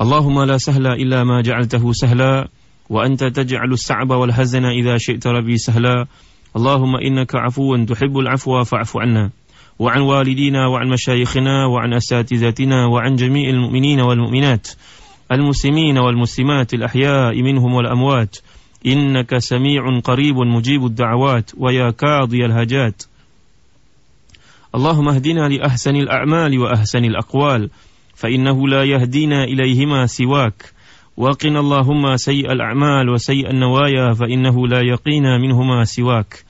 اللهم لا سهل إلا ما جعلته سهلا وأنت تجعل السعب والهزن إذا شئت ربي سهلا. اللهم إنك عفو تحب العفو فاعف عنا. وعن والدينا وعن مشايخنا وعن أساتذتنا وعن جميع المؤمنين والمؤمنات المسلمين والمسلمات الأحياء منهم والأموات. إنك سميع قريب مجيب الدعوات ويا كاضي الهجات. اللهم اهدنا لأحسن الأعمال وأحسن الأقوال. فإنه لا يهدينا إليهما سواك. وقنا اللهم سيء الأعمال وسيء النوايا فإنه لا يقينا منهما سواك.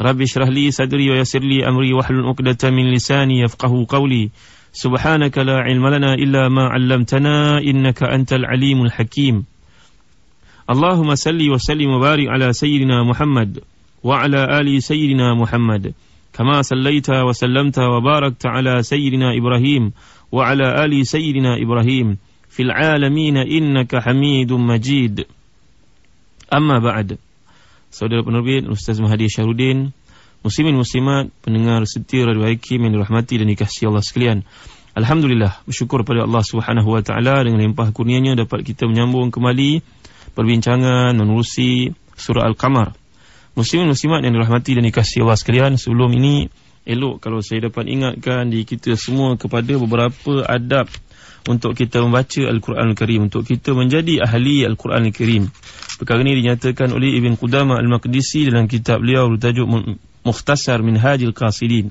رب اشرح لي صدري ويسر لي أمري واحلل عقدة من لساني يفقه قولي. سبحانك لا علم لنا إلا ما علمتنا إنك أنت العليم الحكيم. اللهم صل وسلم وبارك على سيدنا محمد وعلى آل سيدنا محمد. كما صليت وسلمت وباركت على سيدنا إبراهيم وعلى آل سيدنا إبراهيم في العالمين إنك حميد مجيد أما بعد Saudara penerbit Ustaz Mahdi Syarudin Muslimin Muslimat Pendengar setia Radio Hakim Yang dirahmati dan dikasihi Allah sekalian Alhamdulillah Bersyukur kepada Allah Subhanahu Wa Taala Dengan limpah kurnianya Dapat kita menyambung kembali Perbincangan Menerusi Surah Al-Qamar Muslimin Muslimat yang dirahmati dan dikasihi Allah sekalian Sebelum ini Elok kalau saya dapat ingatkan Di kita semua kepada beberapa adab Untuk kita membaca Al-Quran Al-Karim Untuk kita menjadi ahli Al-Quran Al-Karim Perkara ini dinyatakan oleh Ibn Qudama Al-Maqdisi dalam kitab beliau bertajuk Mukhtasar Minhajil Qasidin.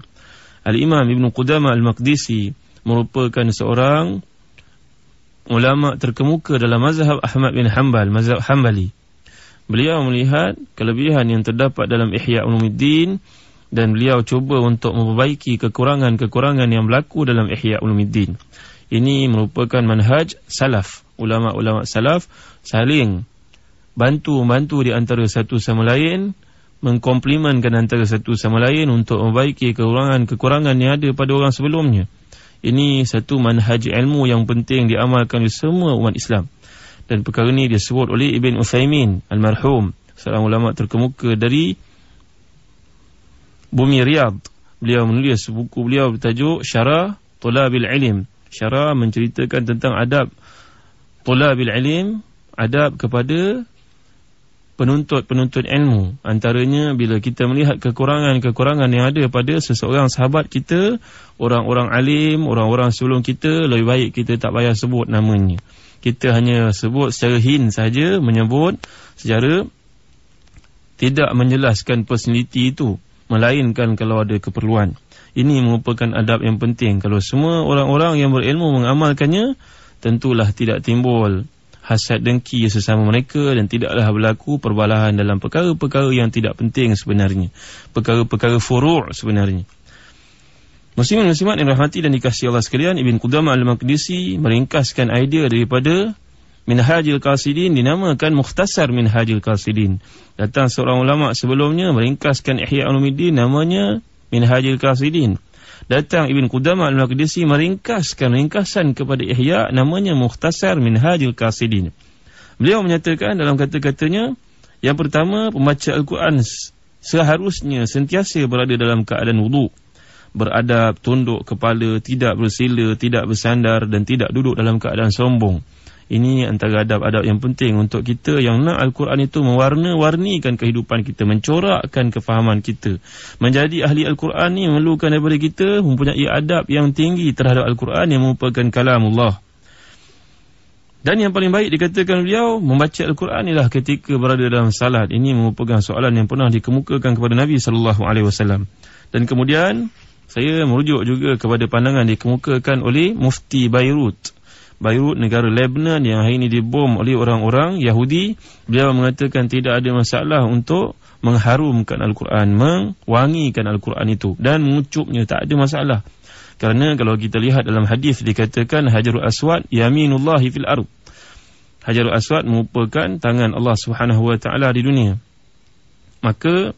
Al-Imam Ibn Qudama Al-Maqdisi merupakan seorang ulama terkemuka dalam mazhab Ahmad bin Hanbal, mazhab Hanbali. Beliau melihat kelebihan yang terdapat dalam Ihya Ulumuddin dan beliau cuba untuk memperbaiki kekurangan-kekurangan yang berlaku dalam Ihya Ulumuddin. Ini merupakan manhaj salaf. Ulama-ulama salaf saling bantu-bantu di antara satu sama lain mengkomplimenkan antara satu sama lain untuk membaiki kekurangan-kekurangan yang ada pada orang sebelumnya ini satu manhaj ilmu yang penting diamalkan oleh semua umat Islam dan perkara ini disebut oleh Ibn Uthaymin almarhum seorang ulama terkemuka dari bumi Riyadh. Beliau menulis buku beliau bertajuk Syarah Tulabil Ilim. Syarah menceritakan tentang adab Tulabil Ilim adab kepada penuntut-penuntut ilmu. Antaranya bila kita melihat kekurangan-kekurangan yang ada pada seseorang sahabat kita orang-orang alim orang-orang sebelum kita lebih baik kita tak payah sebut namanya. Kita hanya sebut secara hin saja menyebut secara tidak menjelaskan personaliti itu melainkan kalau ada keperluan ini merupakan adab yang penting kalau semua orang-orang yang berilmu mengamalkannya tentulah tidak timbul hasad dengki sesama mereka dan tidaklah berlaku perbalahan dalam perkara-perkara yang tidak penting sebenarnya. Perkara-perkara furu' sebenarnya. Muslimin muslimat yang rahmati dan dikasihi Allah sekalian, Ibn Qudamah al-Maqdisi meringkaskan idea daripada Minhajil Qasidin dinamakan Mukhtasar Minhajil Qasidin. Datang seorang ulama sebelumnya meringkaskan Ihya Ulumuddin namanya Minhajil Qasidin datang Ibn Qudamah al-Maqdisi meringkaskan ringkasan kepada Ihya namanya Mukhtasar Minhajul Qasidin. Beliau menyatakan dalam kata-katanya yang pertama pembaca Al-Quran seharusnya sentiasa berada dalam keadaan wudu beradab, tunduk kepala, tidak bersila, tidak bersandar dan tidak duduk dalam keadaan sombong. Ini antara adab-adab yang penting untuk kita yang nak Al-Quran itu mewarna-warnikan kehidupan kita, mencorakkan kefahaman kita. Menjadi ahli Al-Quran ini memerlukan daripada kita mempunyai adab yang tinggi terhadap Al-Quran yang merupakan kalam Allah. Dan yang paling baik dikatakan beliau, membaca Al-Quran ialah ketika berada dalam salat. Ini merupakan soalan yang pernah dikemukakan kepada Nabi SAW. Dan kemudian, saya merujuk juga kepada pandangan dikemukakan oleh Mufti Beirut. Beirut, negara Lebanon yang hari ini dibom oleh orang-orang Yahudi. Beliau mengatakan tidak ada masalah untuk mengharumkan Al-Quran, mengwangikan Al-Quran itu dan mengucupnya, tak ada masalah. Kerana kalau kita lihat dalam hadis dikatakan Hajarul Aswad yaminullahi fil ard. Hajarul Aswad merupakan tangan Allah Subhanahu wa taala di dunia. Maka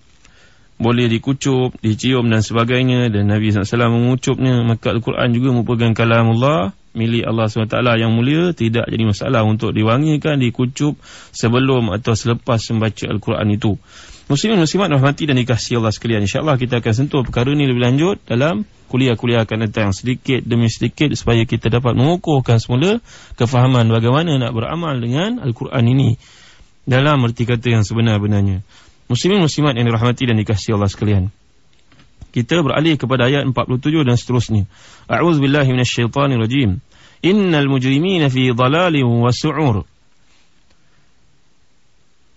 boleh dikucup, dicium dan sebagainya dan Nabi SAW mengucupnya maka Al-Quran juga merupakan kalam Allah milik Allah SWT yang mulia tidak jadi masalah untuk diwangikan, dikucup sebelum atau selepas membaca Al-Quran itu Muslimin Muslimat rahmati dan dikasihi Allah sekalian InsyaAllah kita akan sentuh perkara ini lebih lanjut dalam kuliah-kuliah akan datang sedikit demi sedikit supaya kita dapat mengukuhkan semula kefahaman bagaimana nak beramal dengan Al-Quran ini dalam erti kata yang sebenar-benarnya Muslimin muslimat yang dirahmati dan dikasihi Allah sekalian. Kita beralih kepada ayat 47 dan seterusnya. A'udzubillahi minasyaitonirrajim. إن المجرمين في ضلال وسعور.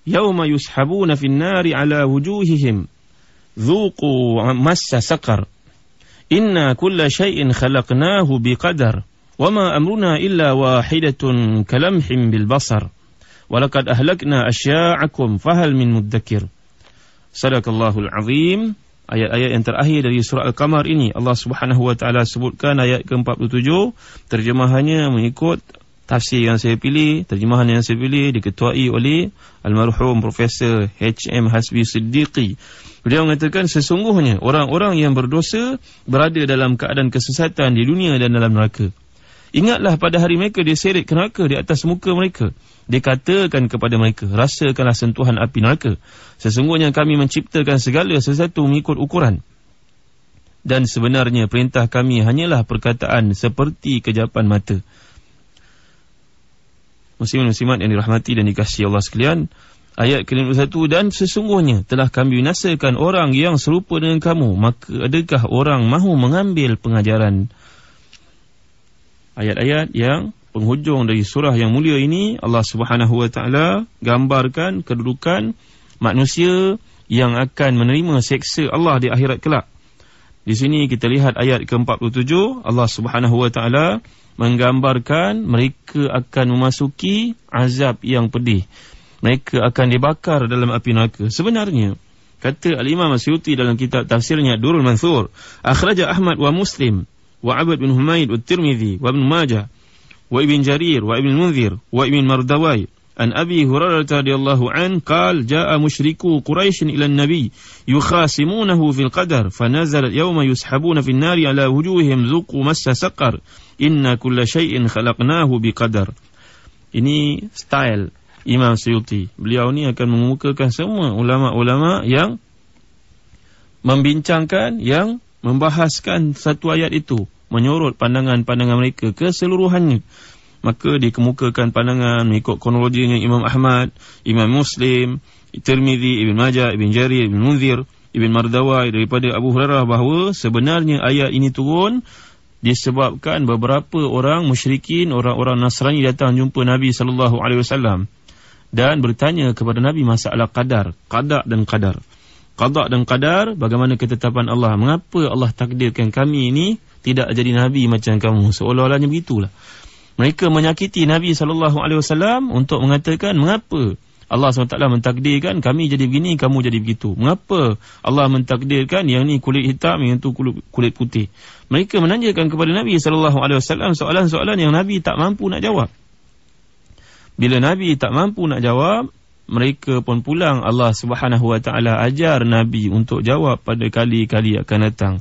يوم يسحبون في النار على وجوههم ذوقوا مس سقر. إنا كل شيء خلقناه بقدر وما أمرنا إلا واحدة كلمح بالبصر. ولقد أهلكنا أشياعكم فهل من مدكر؟ صدق الله العظيم. Ayat-ayat yang terakhir dari surah Al-Qamar ini Allah Subhanahu Wa Taala sebutkan ayat ke-47 Terjemahannya mengikut tafsir yang saya pilih Terjemahan yang saya pilih diketuai oleh Almarhum Profesor H.M. Hasbi Siddiqi Beliau mengatakan sesungguhnya orang-orang yang berdosa Berada dalam keadaan kesesatan di dunia dan dalam neraka Ingatlah pada hari mereka diseret ke neraka di atas muka mereka dikatakan kepada mereka, rasakanlah sentuhan api neraka. Sesungguhnya kami menciptakan segala sesuatu mengikut ukuran. Dan sebenarnya perintah kami hanyalah perkataan seperti kejapan mata. Muslimin-muslimat yang dirahmati dan dikasihi Allah sekalian, ayat ke-51 dan sesungguhnya telah kami binasakan orang yang serupa dengan kamu, maka adakah orang mahu mengambil pengajaran ayat-ayat yang penghujung dari surah yang mulia ini Allah Subhanahu wa taala gambarkan kedudukan manusia yang akan menerima seksa Allah di akhirat kelak. Di sini kita lihat ayat ke-47 Allah Subhanahu wa taala menggambarkan mereka akan memasuki azab yang pedih. Mereka akan dibakar dalam api neraka. Sebenarnya kata Al-Imam Asyuti dalam kitab tafsirnya Durul Mansur, akhraja Ahmad wa Muslim wa Abd bin Humaid wa Tirmizi wa Ibn Majah وابن جرير وابن المنذر وابن مردواي عن أبي هريرة رضي الله عنه قال جاء مشركو قريش إلى النبي يخاصمونه في القدر فنزل يوم يسحبون في النار على وجوههم ذوقوا مس سقر إن كل شيء خلقناه بقدر ini style Imam Suyuti beliau ni akan mengemukakan semua ulama-ulama yang membincangkan yang membahaskan satu ayat itu menyorot pandangan-pandangan mereka keseluruhannya maka dikemukakan pandangan mengikut kronologinya Imam Ahmad, Imam Muslim, Tirmizi, Ibn Majah, Ibn Jarir, Ibn Munzir, Ibn Mardawai daripada Abu Hurairah bahawa sebenarnya ayat ini turun disebabkan beberapa orang musyrikin, orang-orang Nasrani datang jumpa Nabi sallallahu alaihi wasallam dan bertanya kepada Nabi masalah qadar, qada dan qadar. Qada dan qadar bagaimana ketetapan Allah? Mengapa Allah takdirkan kami ini tidak jadi nabi macam kamu? Seolah-olahnya begitulah. Mereka menyakiti nabi wasallam untuk mengatakan mengapa Allah SWT mentakdirkan kami jadi begini kamu jadi begitu? Mengapa Allah mentakdirkan yang ni kulit hitam yang tu kulit, putih? Mereka menanyakan kepada nabi wasallam soalan-soalan yang nabi tak mampu nak jawab. Bila nabi tak mampu nak jawab mereka pun pulang Allah Subhanahu wa taala ajar nabi untuk jawab pada kali-kali akan datang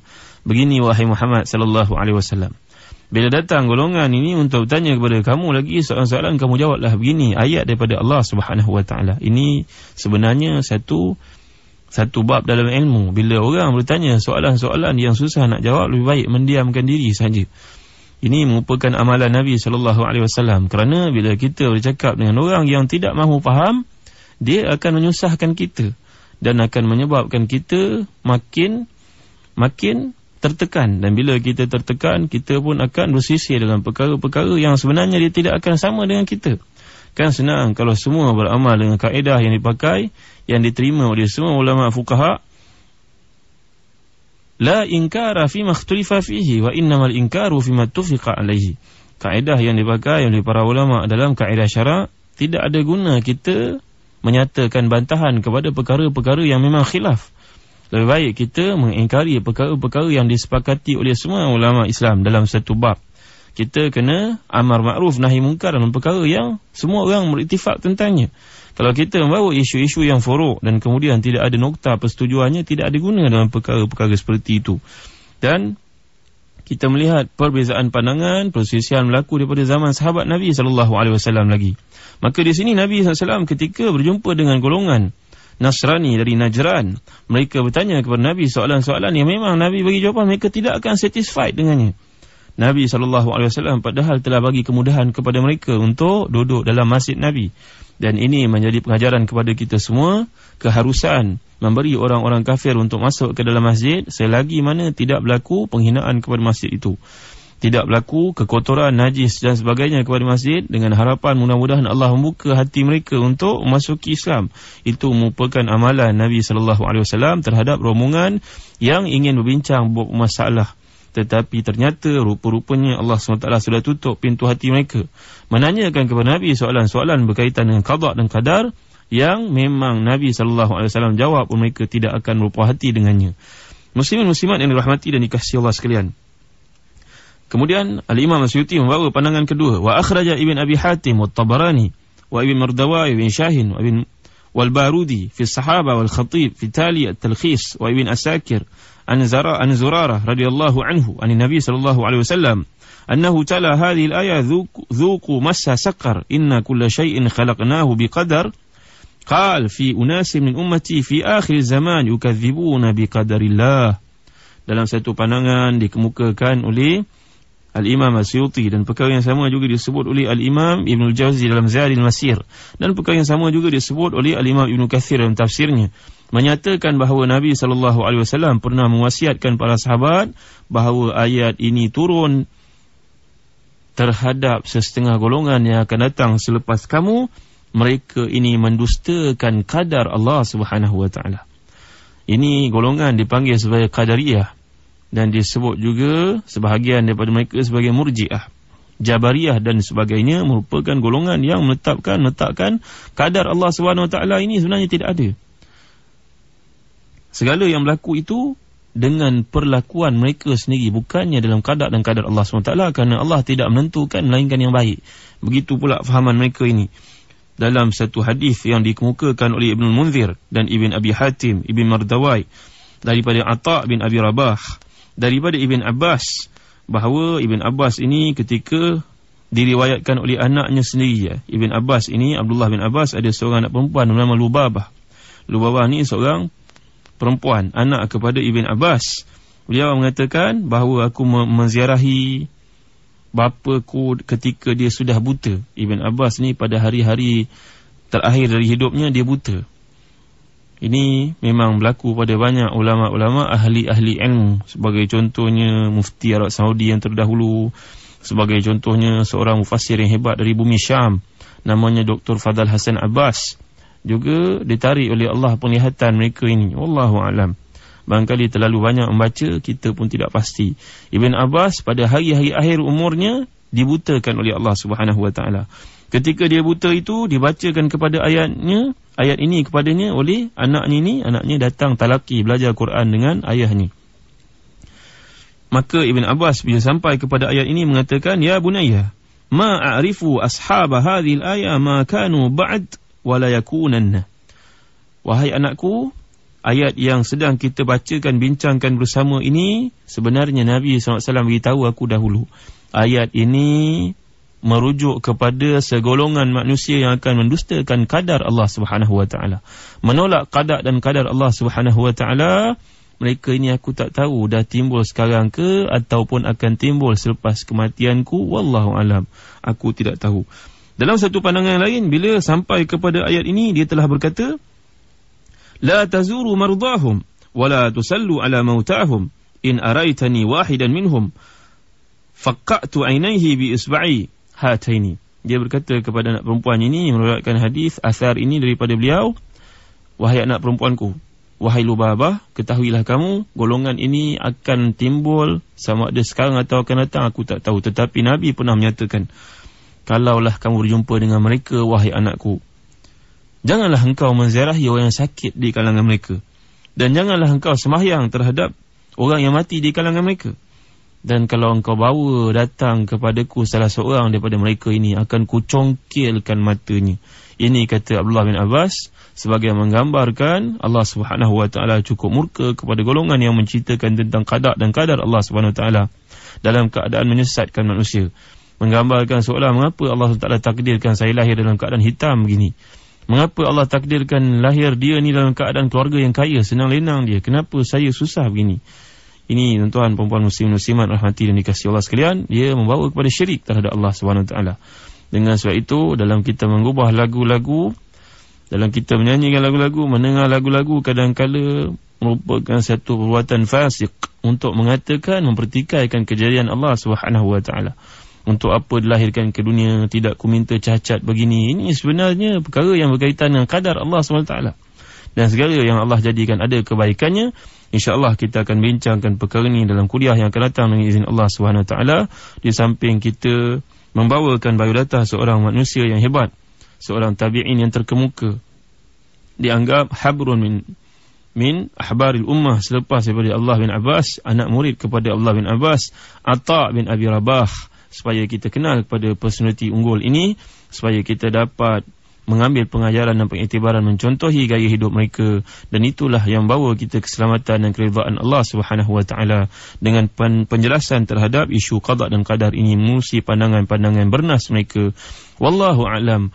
Begini wahai Muhammad sallallahu alaihi wasallam. Bila datang golongan ini untuk bertanya kepada kamu lagi soalan-soalan kamu jawablah begini ayat daripada Allah Subhanahu wa taala. Ini sebenarnya satu satu bab dalam ilmu. Bila orang bertanya soalan-soalan yang susah nak jawab lebih baik mendiamkan diri saja. Ini merupakan amalan Nabi sallallahu alaihi wasallam kerana bila kita bercakap dengan orang yang tidak mahu faham dia akan menyusahkan kita dan akan menyebabkan kita makin makin tertekan. Dan bila kita tertekan kita pun akan bersisir dengan perkara-perkara yang sebenarnya dia tidak akan sama dengan kita. Kan senang kalau semua beramal dengan kaedah yang dipakai yang diterima oleh semua ulama fuqaha. La inkara fi ma ikhtalifa fihi wa innamal inkaru fi ma tufiqa alaihi kaedah yang dipakai oleh para ulama dalam kaedah syarak tidak ada guna kita menyatakan bantahan kepada perkara-perkara yang memang khilaf Lebih baik kita mengingkari perkara-perkara yang disepakati oleh semua ulama Islam dalam satu bab. Kita kena amar ma'ruf nahi mungkar dalam perkara yang semua orang beriktifak tentangnya. Kalau kita membawa isu-isu yang forok dan kemudian tidak ada nokta persetujuannya, tidak ada guna dalam perkara-perkara seperti itu. Dan kita melihat perbezaan pandangan, perselisihan berlaku daripada zaman sahabat Nabi SAW lagi. Maka di sini Nabi SAW ketika berjumpa dengan golongan Nasrani dari Najran. Mereka bertanya kepada Nabi soalan-soalan yang memang Nabi bagi jawapan mereka tidak akan satisfied dengannya. Nabi SAW padahal telah bagi kemudahan kepada mereka untuk duduk dalam masjid Nabi. Dan ini menjadi pengajaran kepada kita semua keharusan memberi orang-orang kafir untuk masuk ke dalam masjid selagi mana tidak berlaku penghinaan kepada masjid itu tidak berlaku kekotoran, najis dan sebagainya kepada masjid dengan harapan mudah-mudahan Allah membuka hati mereka untuk memasuki Islam. Itu merupakan amalan Nabi wasallam terhadap rombongan yang ingin berbincang masalah tetapi ternyata rupa-rupanya Allah SWT sudah tutup pintu hati mereka menanyakan kepada Nabi soalan-soalan berkaitan dengan qada dan qadar yang memang Nabi sallallahu alaihi wasallam jawab mereka tidak akan merupa hati dengannya. Muslimin muslimat yang dirahmati dan dikasihi Allah sekalian. Kemudian Al-Imam Asyuti membawa pandangan kedua. Wa akhraja Ibn Abi Hatim wa Tabarani wa Ibn Mardawa Ibn Shahin wa Ibn والبارودي في الصحابة والخطيب في تالي التلخيص وابن أساكر عن, زراء عن زرارة رضي الله عنه عن النبي صلى الله عليه وسلم أنه تلا هذه الآية ذوق, ذوق مس سقر إن كل شيء خلقناه بقدر قال في أناس من أمتي في آخر الزمان يكذبون بقدر الله dalam satu pandangan dikemukakan oleh Al-Imam Asyuti dan perkara yang sama juga disebut oleh Al-Imam Ibn Al-Jawzi dalam Zahir Al-Masir dan perkara yang sama juga disebut oleh Al-Imam Ibn Kathir dalam tafsirnya menyatakan bahawa Nabi SAW pernah mewasiatkan para sahabat bahawa ayat ini turun terhadap sesetengah golongan yang akan datang selepas kamu. Mereka ini mendustakan kadar Allah Subhanahu Wa Taala. Ini golongan dipanggil sebagai qadariyah dan disebut juga sebahagian daripada mereka sebagai murjiah. Jabariyah dan sebagainya merupakan golongan yang menetapkan menetapkan kadar Allah SWT ini sebenarnya tidak ada segala yang berlaku itu dengan perlakuan mereka sendiri bukannya dalam kadar dan kadar Allah SWT kerana Allah tidak menentukan melainkan yang baik begitu pula fahaman mereka ini dalam satu hadis yang dikemukakan oleh Ibn Munzir dan Ibn Abi Hatim Ibn Mardawai daripada Atta' bin Abi Rabah daripada Ibn Abbas bahawa Ibn Abbas ini ketika diriwayatkan oleh anaknya sendiri ya. Ibn Abbas ini Abdullah bin Abbas ada seorang anak perempuan bernama Lubabah. Lubabah ni seorang perempuan anak kepada Ibn Abbas. Beliau mengatakan bahawa aku menziarahi bapaku ketika dia sudah buta. Ibn Abbas ni pada hari-hari terakhir dari hidupnya dia buta. Ini memang berlaku pada banyak ulama-ulama ahli-ahli ilmu sebagai contohnya mufti Arab Saudi yang terdahulu sebagai contohnya seorang mufassir yang hebat dari bumi Syam namanya Dr. Fadal Hasan Abbas juga ditarik oleh Allah penglihatan mereka ini. Wallahu alam. Barangkali terlalu banyak membaca kita pun tidak pasti. Ibn Abbas pada hari-hari akhir umurnya dibutakan oleh Allah Subhanahu wa taala. Ketika dia buta itu dibacakan kepada ayatnya ayat ini kepadanya oleh anaknya ini anaknya datang talaki belajar Quran dengan ayahnya. Maka Ibn Abbas bila sampai kepada ayat ini mengatakan ya bunayya ma a'rifu ashab al-ayah ma kanu ba'd wa la yakunanna wahai anakku ayat yang sedang kita bacakan bincangkan bersama ini sebenarnya Nabi SAW beritahu aku dahulu ayat ini merujuk kepada segolongan manusia yang akan mendustakan kadar Allah Subhanahu wa taala. Menolak kadar dan kadar Allah Subhanahu wa taala, mereka ini aku tak tahu dah timbul sekarang ke ataupun akan timbul selepas kematianku, wallahu alam. Aku tidak tahu. Dalam satu pandangan lain bila sampai kepada ayat ini dia telah berkata La tazuru mardahum wala tusallu ala mautahum in araitani wahidan minhum faqatu ainaihi bi isba'i hataini. Dia berkata kepada anak perempuan ini meriwayatkan hadis asar ini daripada beliau, wahai anak perempuanku, wahai Lubabah, ketahuilah kamu golongan ini akan timbul sama ada sekarang atau akan datang aku tak tahu tetapi Nabi pernah menyatakan kalaulah kamu berjumpa dengan mereka wahai anakku janganlah engkau menziarahi orang yang sakit di kalangan mereka Dan janganlah engkau semahyang terhadap orang yang mati di kalangan mereka. Dan kalau engkau bawa datang kepadaku salah seorang daripada mereka ini akan kucongkilkan matanya. Ini kata Abdullah bin Abbas sebagai menggambarkan Allah Subhanahu wa taala cukup murka kepada golongan yang menceritakan tentang qada dan qadar Allah Subhanahu wa taala dalam keadaan menyesatkan manusia. Menggambarkan seolah mengapa Allah SWT takdirkan saya lahir dalam keadaan hitam begini. Mengapa Allah takdirkan lahir dia ni dalam keadaan keluarga yang kaya, senang lenang dia. Kenapa saya susah begini? Ini tuan-tuan perempuan muslim muslimat rahmati dan dikasih Allah sekalian, dia membawa kepada syirik terhadap Allah Swt. Dengan sebab itu dalam kita mengubah lagu-lagu, dalam kita menyanyikan lagu-lagu, mendengar lagu-lagu kadang-kala merupakan satu perbuatan fasik untuk mengatakan mempertikaikan kejadian Allah Swt. Untuk apa dilahirkan ke dunia tidak ku minta cacat begini. Ini sebenarnya perkara yang berkaitan dengan kadar Allah Swt. Dan segala yang Allah jadikan ada kebaikannya InsyaAllah kita akan bincangkan perkara ini dalam kuliah yang akan datang dengan izin Allah SWT. Di samping kita membawakan biodata seorang manusia yang hebat. Seorang tabi'in yang terkemuka. Dianggap habrun min min ahbaril ummah selepas daripada Allah bin Abbas. Anak murid kepada Allah bin Abbas. Atta' bin Abi Rabah. Supaya kita kenal kepada personality unggul ini. Supaya kita dapat mengambil pengajaran dan pengiktibaran mencontohi gaya hidup mereka dan itulah yang bawa kita keselamatan dan keridhaan Allah Subhanahu wa taala dengan penjelasan terhadap isu qada dan qadar ini musi pandangan-pandangan bernas mereka wallahu alam